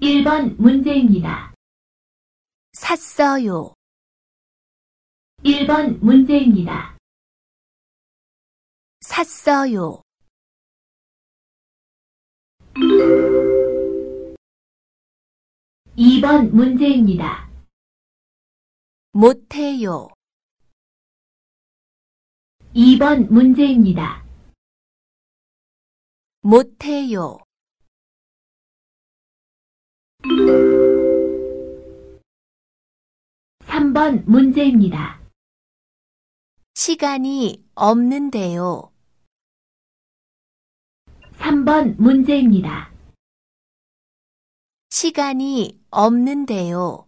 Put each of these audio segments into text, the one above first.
1번 문제입니다. 샀어요. 1번 문제입니다. 샀어요. 2번 문제입니다. 못해요. 2번 문제입니다. 못해요. 3번 문제입니다. 시간이 없는데요. 3번 문제입니다. 시간이 없는데요.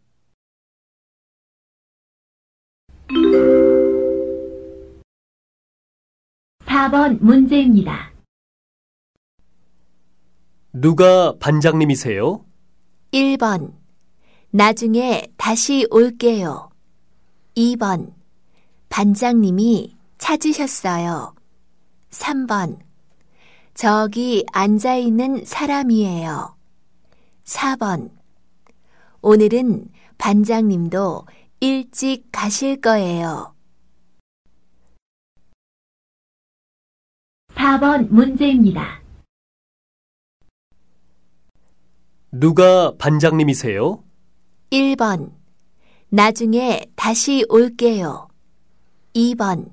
4번 문제입니다. 누가 반장님이세요? 1번. 나중에 다시 올게요. 2번. 반장님이 찾으셨어요. 3번. 저기 앉아 있는 사람이에요. 4번. 오늘은 반장님도 일찍 가실 거예요. 4번 문제입니다. 누가 반장님이세요? 1번. 나중에 다시 올게요. 2번.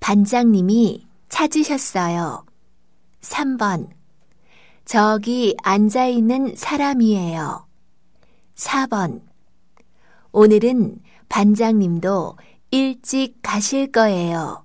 반장님이 찾으셨어요. 3번. 저기 앉아 있는 사람이에요. 4번. 오늘은 반장님도 일찍 가실 거예요.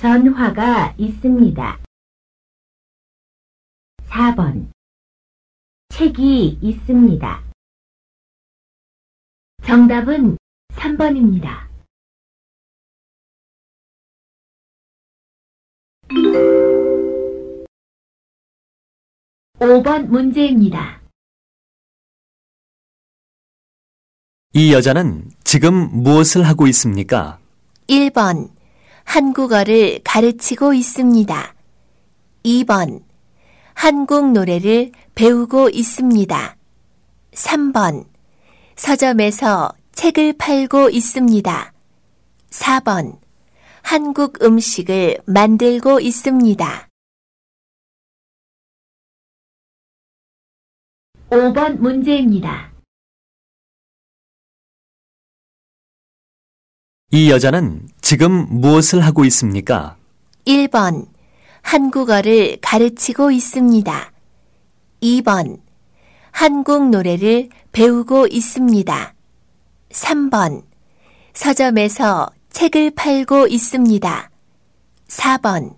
전화가 있습니다. 4번 책이 있습니다. 정답은 3번입니다. 5번 문제입니다. 이 여자는 지금 무엇을 하고 있습니까? 1번. 한국어를 가르치고 있습니다. 2번. 한국 노래를 배우고 있습니다. 3번. 서점에서 책을 팔고 있습니다. 4번. 한국 음식을 만들고 있습니다. 5번 문제입니다. 이 여자는 지금 무엇을 하고 있습니까? 1번. 한국어를 가르치고 있습니다. 2번. 한국 노래를 배우고 있습니다. 3번. 서점에서 책을 팔고 있습니다. 4번.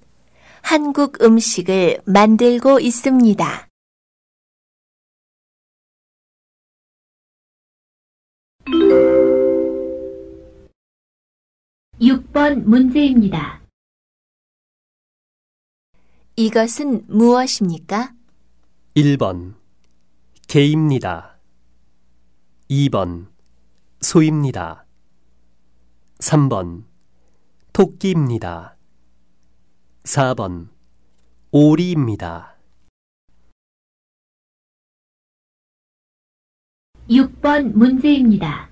한국 음식을 만들고 있습니다. 6번 문제입니다. 이것은 무엇입니까? 1번 개입니다. 2번 소입니다. 3번 토끼입니다. 4번 오리입니다. 6번 문제입니다.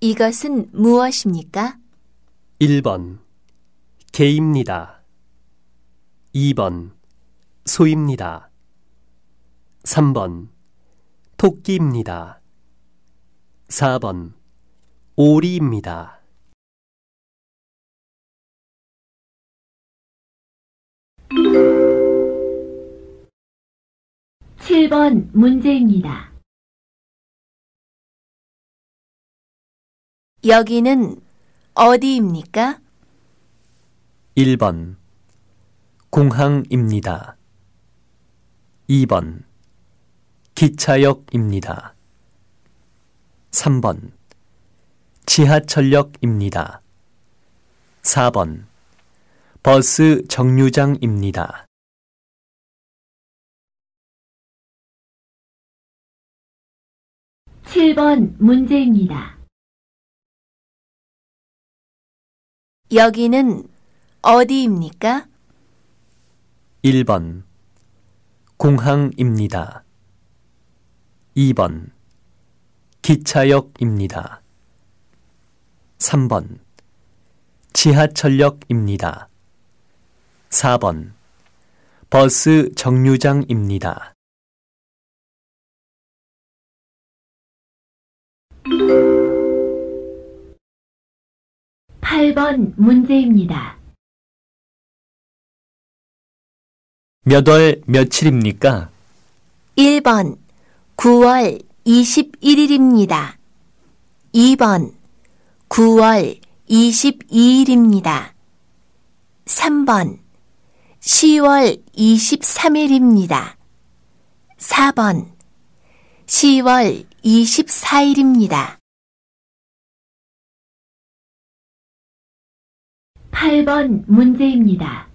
이것은 무엇입니까? 1번 개입니다. 2번 소입니다. 3번 토끼입니다. 4번 오리입니다. 칠번 문제입니다. 여기는 어디입니까? 1번 공항입니다. 2번 기차역입니다. 3번 지하철역입니다. 4번 버스 정류장입니다. 칠 번 문제입니다. 여기는 어디입니까? 1번 공항입니다. 2번 기차역입니다. 3번 지하철역입니다. 4번 버스 정류장입니다. 팔번 문제입니다. 몇 월 며칠입니까? 1번 9월 21일입니다. 2번 9월 22일입니다. 3번 10월 23일입니다. 4번 10월 24일입니다. 팔번 문제입니다.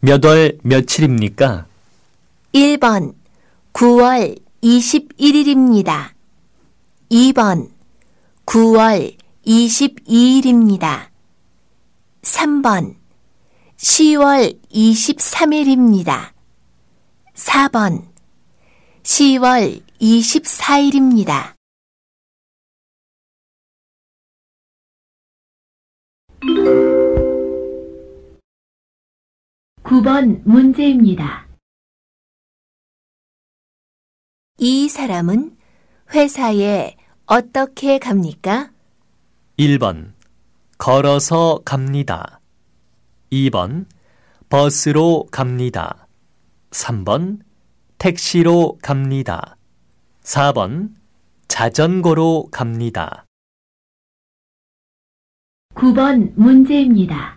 몇 월 며칠입니까? 1번 9월 21일입니다. 2번 9월 22일입니다. 3번 10월 23일입니다. 4번 10월 24일입니다. 구번 문제입니다. 이 사람은 회사에 어떻게 갑니까? 1번 걸어서 갑니다. 2번 버스로 갑니다. 3번 택시로 갑니다. 4번 자전거로 갑니다. 구번 문제입니다.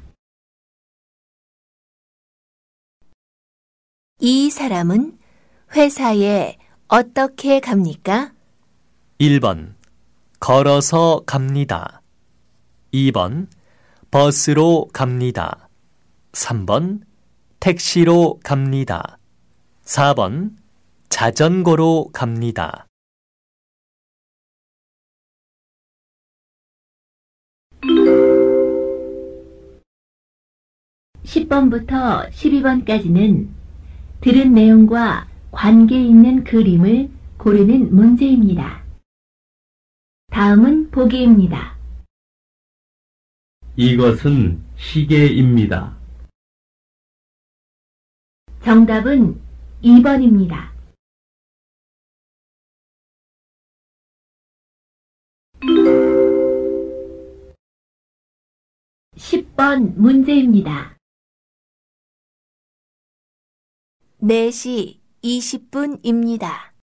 이 사람은 회사에 어떻게 갑니까? 1번 걸어서 갑니다. 2번 버스로 갑니다. 3번 택시로 갑니다. 4번 자전거로 갑니다. 십 번부터 십이 번까지는 들은 내용과 관계 있는 그림을 고르는 문제입니다. 다음은 보기입니다. 이것은 시계입니다. 정답은 2번입니다. 십번 문제입니다. 4시 20분입니다.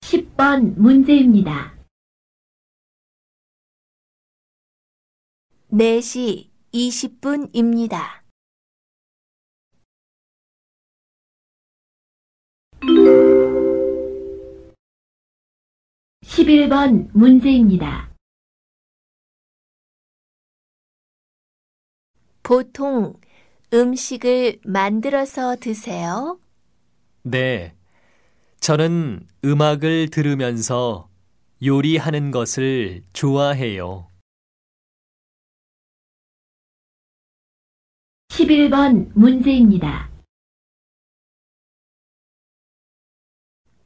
10번 문제입니다. 4시 20분입니다. 11번 문제입니다. 보통 음식을 만들어서 드세요? 네. 저는 음악을 들으면서 요리하는 것을 좋아해요. 11번 문제입니다.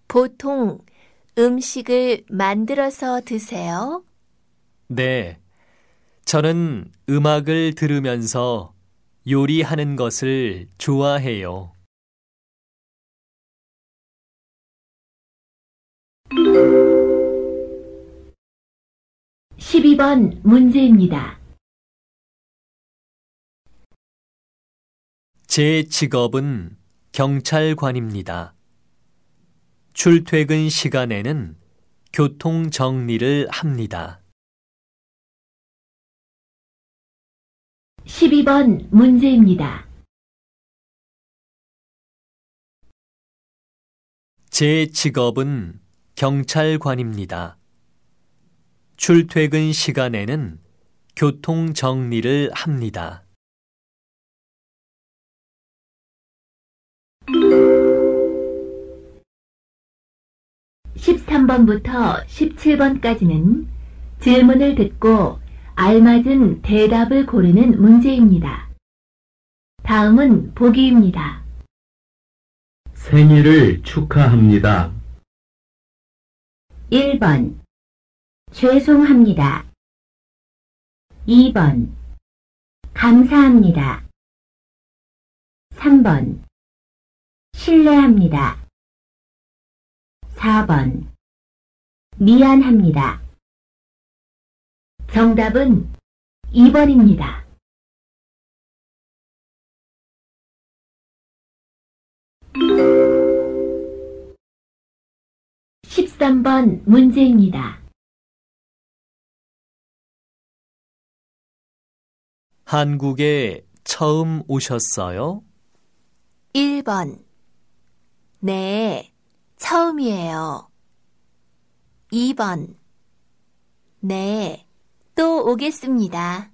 보통 음식을 만들어서 드세요? 네. 저는 음악을 들으면서 요리하는 것을 좋아해요. 십이 번 문제입니다. 제 직업은 경찰관입니다. 출퇴근 시간에는 교통 정리를 합니다. 12번 문제입니다. 제 직업은 경찰관입니다. 출퇴근 시간에는 교통 정리를 합니다. 13번부터 17번까지는 질문을 듣고 알맞은 대답을 고르는 문제입니다. 다음은 보기입니다. 생일을 축하합니다. 1번 죄송합니다. 2번 감사합니다. 3번 신뢰합니다. 4번 미안합니다. 정답은 2번입니다. (13번) 문제입니다. 한국에 처음 오셨어요? 1번. 네, 처음이에요. 2번. 네, 또 오겠습니다.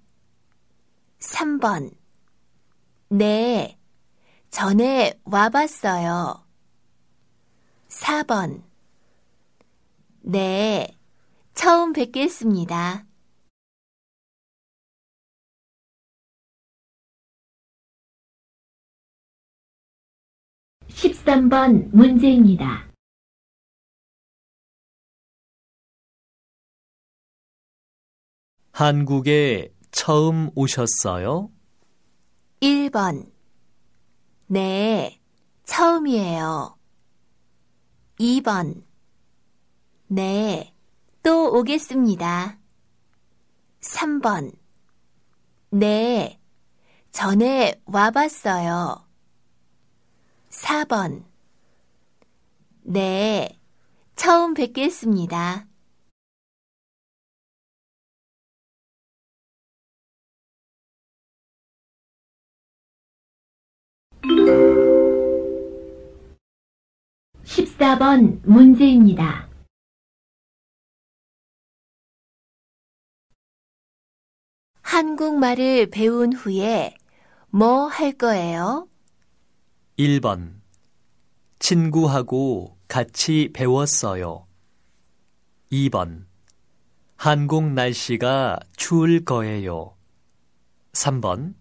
3번. 네, 전에 와봤어요. 4번. 네, 처음 뵙겠습니다. 13번 문제입니다. 한국에 처음 오셨어요? 1번. 네, 처음이에요. 2번. 네, 또 오겠습니다. 3번. 네, 전에 와봤어요. 4번. 네, 처음 뵙겠습니다. 14번 문제입니다. 한국말을 배운 후에 뭐 할 거예요? 1번. 친구하고 같이 배웠어요. 2번. 한국 날씨가 추울 거예요. 3번.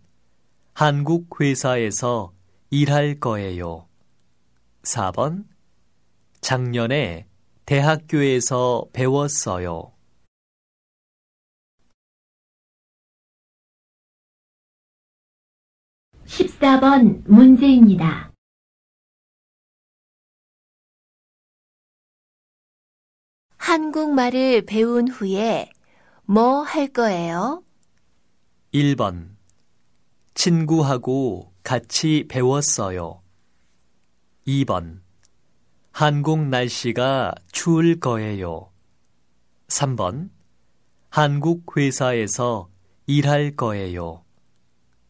한국 회사에서 일할 거예요. 4번. 작년에 대학교에서 배웠어요. 14번 문제입니다. 한국말을 배운 후에 뭐 할 거예요? 1번. 친구하고 같이 배웠어요. 2번. 한국 날씨가 추울 거예요. 3번. 한국 회사에서 일할 거예요.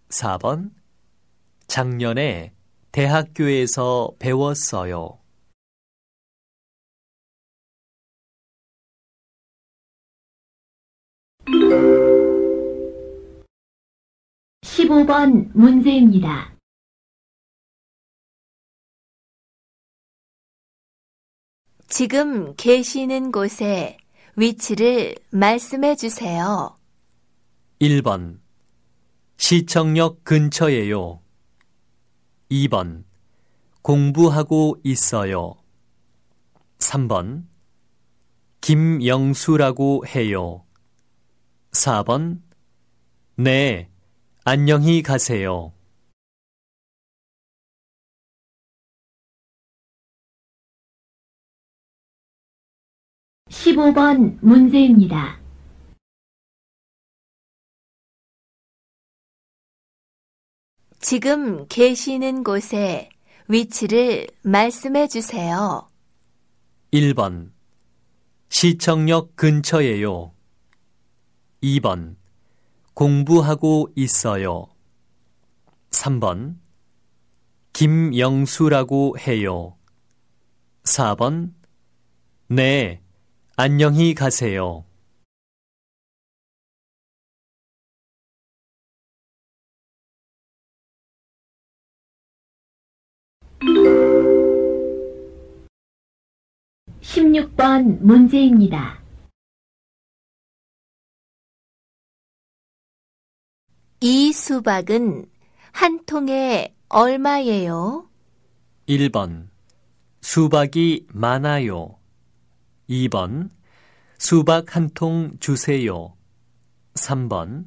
4번. 작년에 대학교에서 배웠어요. 15번 문제입니다. 지금 계시는 곳의 위치를 말씀해 주세요. 1번. 시청역 근처에요. 2번 공부하고 있어요. 3번 김영수라고 해요. 4번 네, 안녕히 가세요. 십오 번 문제입니다. 지금 계시는 곳의 위치를 말씀해 주세요. 1번 시청역 근처에요. 2번 공부하고 있어요. 3번 김영수라고 해요. 4번 네, 안녕히 가세요. 십육 번 문제입니다. 이 수박은 한 통에 얼마예요? 1번 수박이 많아요. 2번 수박 한 통 주세요. 3번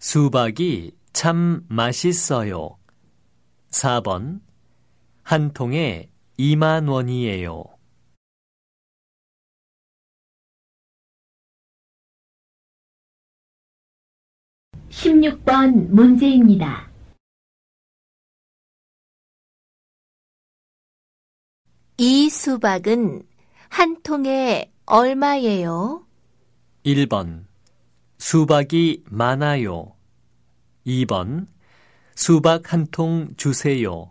수박이 참 맛있어요. 4번 한 통에 2만 원이에요. 십육 번 문제입니다. 이 수박은 한 통에 얼마예요? 1번 수박이 많아요. 2번 수박 한 통 주세요.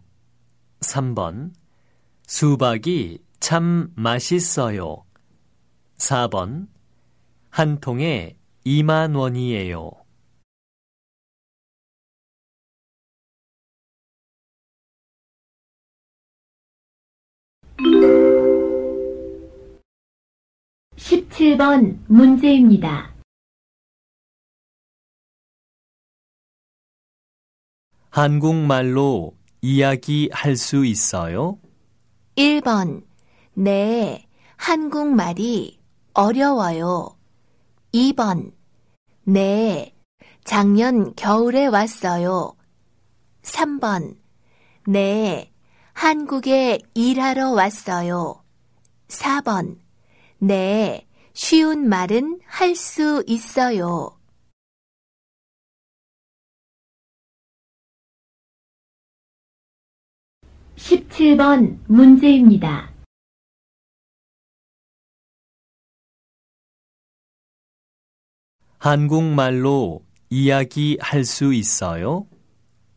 3번 수박이 참 맛있어요. 4번 한 통에 2만 원이에요. 십칠 번 문제입니다. 한국말로 이야기할 수 있어요? 1번. 네, 한국말이 어려워요. 2번. 네, 작년 겨울에 왔어요. 3번. 네, 한국에 일하러 왔어요. 4번. 네, 쉬운 말은 할 수 있어요. 십칠 번 문제입니다. 한국말로 이야기할 수 있어요?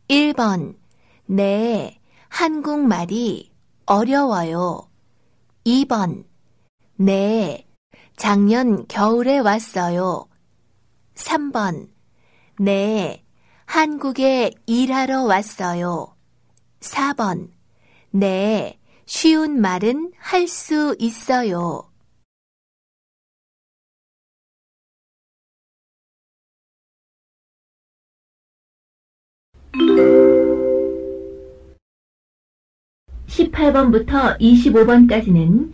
1번. 네, 한국말이 어려워요. 2번. 네, 작년 겨울에 왔어요. 3번. 네, 한국에 일하러 왔어요. 4번. 네, 쉬운 말은 할 수 있어요. 십팔 번부터 이십오 번까지는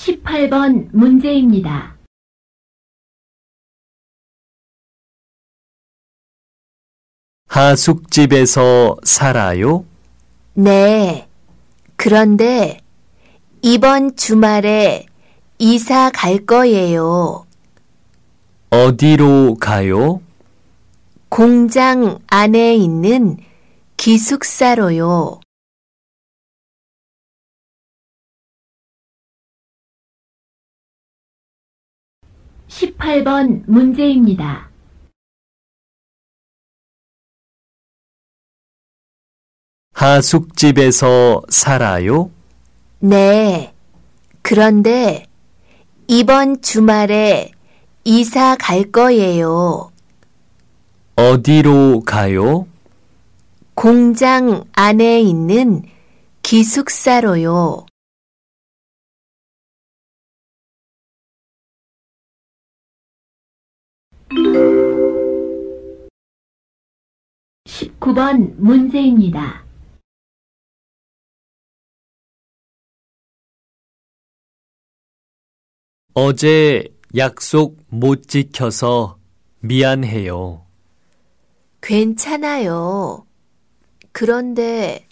십팔 번 문제입니다. 하숙집에서 살아요? 네. 그런데 이번 주말에 이사 갈 거예요. 어디로 가요? 공장 안에 있는 기숙사로요. 십팔 번 문제입니다. 하숙집에서 살아요? 네. 그런데 이번 주말에 이사 갈 거예요. 어디로 가요? 공장 안에 있는 기숙사로요. 십구 번 문제입니다. 어제 약속 못 지켜서 미안해요. 괜찮아요. 그런데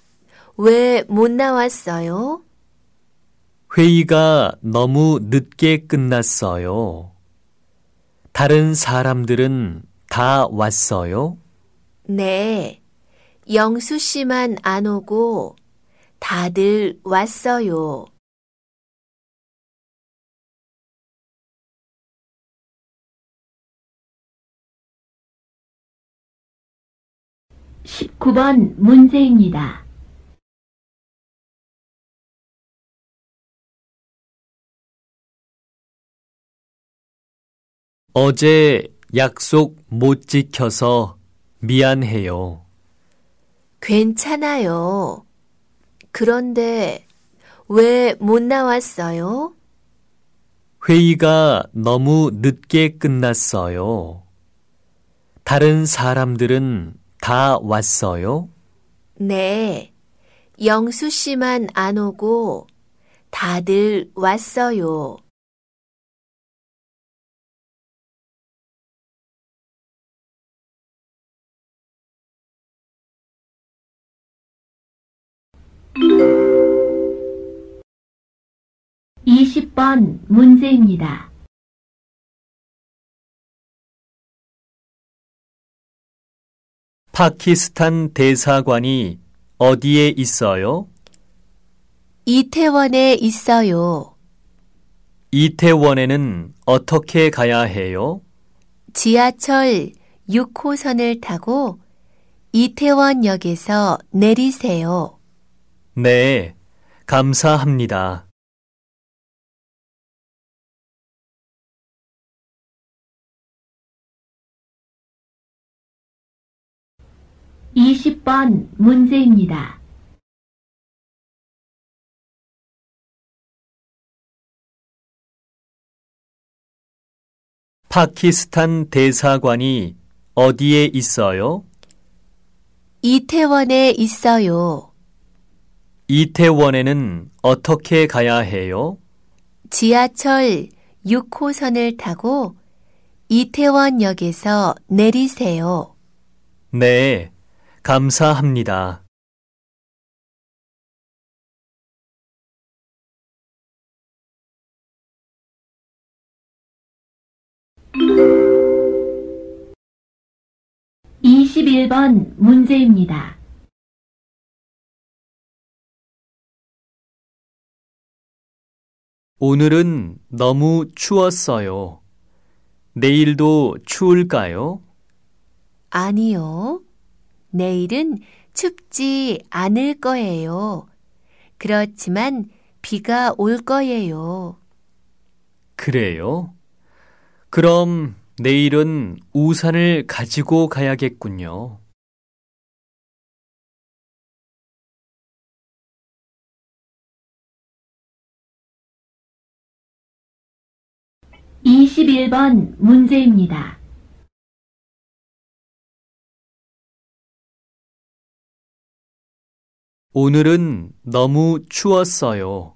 왜 못 나왔어요? 회의가 너무 늦게 끝났어요. 다른 사람들은 다 왔어요? 네. 영수 씨만 안 오고 다들 왔어요. 십구 번 문제입니다. 어제 약속 못 지켜서 미안해요. 괜찮아요. 그런데 왜 못 나왔어요? 회의가 너무 늦게 끝났어요. 다른 사람들은 다 왔어요? 네. 영수 씨만 안 오고 다들 왔어요. 이십 번 문제입니다. 파키스탄 대사관이 어디에 있어요? 이태원에 있어요. 이태원에는 어떻게 가야 해요? 지하철 6호선을 타고 이태원역에서 내리세요. 네, 감사합니다. 이십 번 문제입니다. 파키스탄 대사관이 어디에 있어요? 이태원에 있어요. 이태원에는 어떻게 가야 해요? 지하철 6호선을 타고 이태원역에서 내리세요. 네, 감사합니다. 이십일 번 문제입니다. 오늘은 너무 추웠어요. 내일도 추울까요? 아니요. 내일은 춥지 않을 거예요. 그렇지만 비가 올 거예요. 그래요? 그럼 내일은 우산을 가지고 가야겠군요. 이십일 번 문제입니다. 오늘은 너무 추웠어요.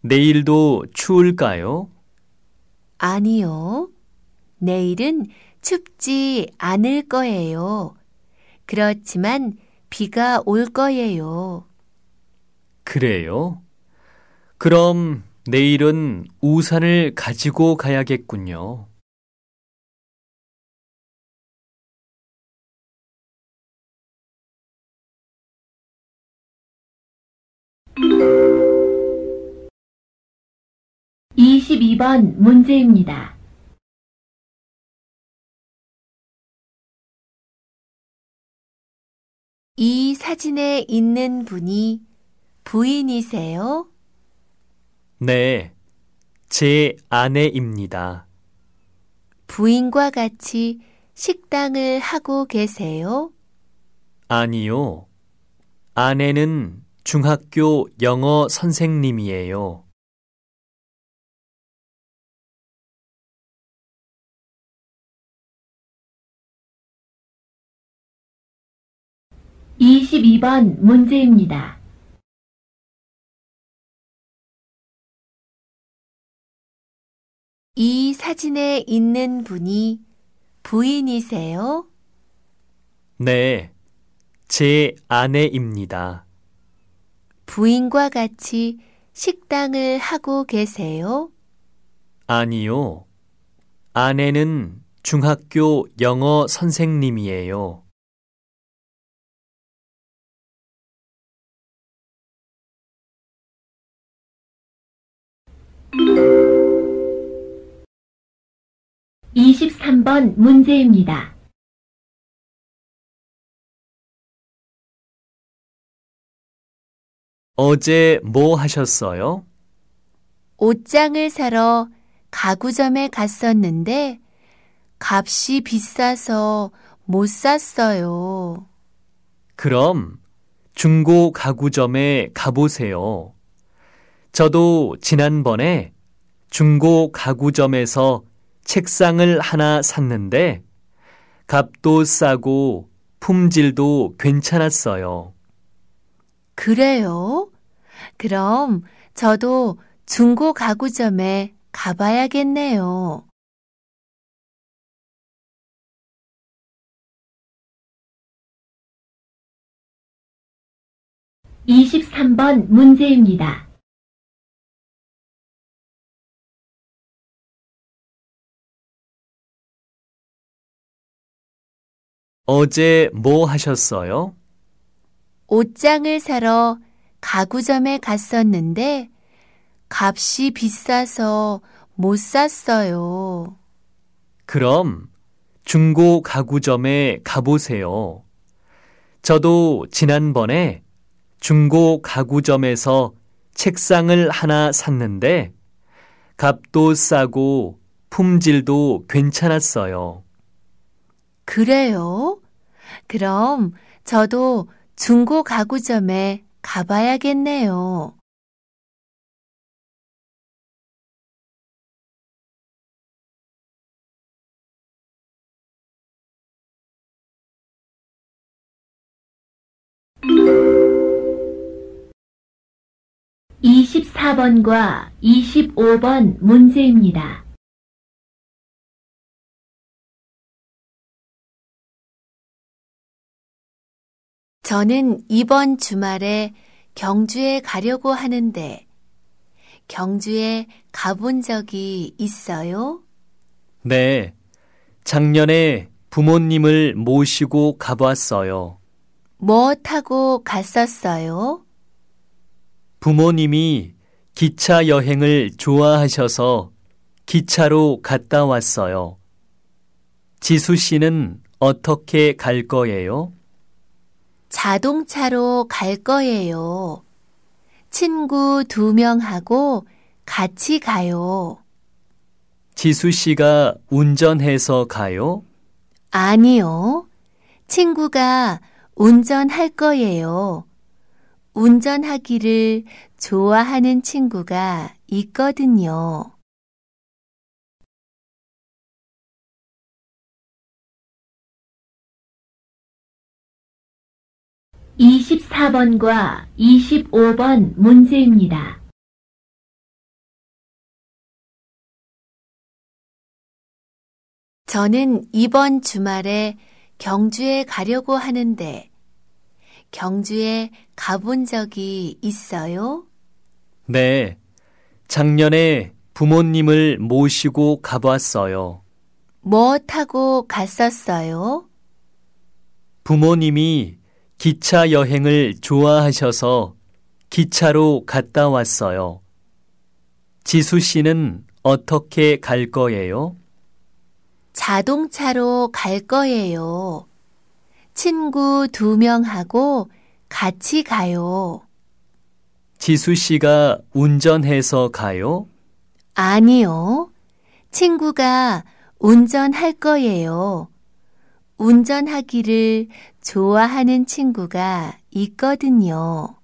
내일도 추울까요? 아니요. 내일은 춥지 않을 거예요. 그렇지만 비가 올 거예요. 그래요? 그럼 내일은 우산을 가지고 가야겠군요. 이십이 번 문제입니다. 이 사진에 있는 분이 부인이세요? 네, 제 아내입니다. 부인과 같이 식당을 하고 계세요? 아니요. 아내는 중학교 영어 선생님이에요. 이십이 번 문제입니다. 이 사진에 있는 분이 부인이세요? 네, 제 아내입니다. 부인과 같이 식당을 하고 계세요? 아니요. 아내는 중학교 영어 선생님이에요. 이십삼 번 문제입니다. 어제 뭐 하셨어요? 옷장을 사러 가구점에 갔었는데 값이 비싸서 못 샀어요. 그럼 중고 가구점에 가보세요. 저도 지난번에 중고 가구점에서 책상을 하나 샀는데 값도 싸고 품질도 괜찮았어요. 그래요? 그럼 저도 중고 가구점에 가봐야겠네요. 이십삼 번 문제입니다. 어제 뭐 하셨어요? 옷장을 사러 가구점에 갔었는데 값이 비싸서 못 샀어요. 그럼 중고 가구점에 가보세요. 저도 지난번에 중고 가구점에서 책상을 하나 샀는데 값도 싸고 품질도 괜찮았어요. 그래요? 그럼 저도 중고 가구점에 가봐야겠네요. 이십사 번과 이십오 번 문제입니다. 저는 이번 주말에 경주에 가려고 하는데 경주에 가본 적이 있어요? 네. 작년에 부모님을 모시고 가봤어요. 뭐 타고 갔었어요? 부모님이 기차 여행을 좋아하셔서 기차로 갔다 왔어요. 지수 씨는 어떻게 갈 거예요? 자동차로 갈 거예요. 친구 두 명하고 같이 가요. 지수 씨가 운전해서 가요? 아니요. 친구가 운전할 거예요. 운전하기를 좋아하는 친구가 있거든요. 이십사 번과 이십오 번 문제입니다. 저는 이번 주말에 경주에 가려고 하는데 경주에 가본 적이 있어요? 네. 작년에 부모님을 모시고 가봤어요. 뭐 타고 갔었어요? 부모님이 기차 여행을 좋아하셔서 기차로 갔다 왔어요. 지수 씨는 어떻게 갈 거예요? 자동차로 갈 거예요. 친구 두 명하고 같이 가요. 지수 씨가 운전해서 가요? 아니요. 친구가 운전할 거예요. 운전하기를 좋아하는 친구가 있거든요.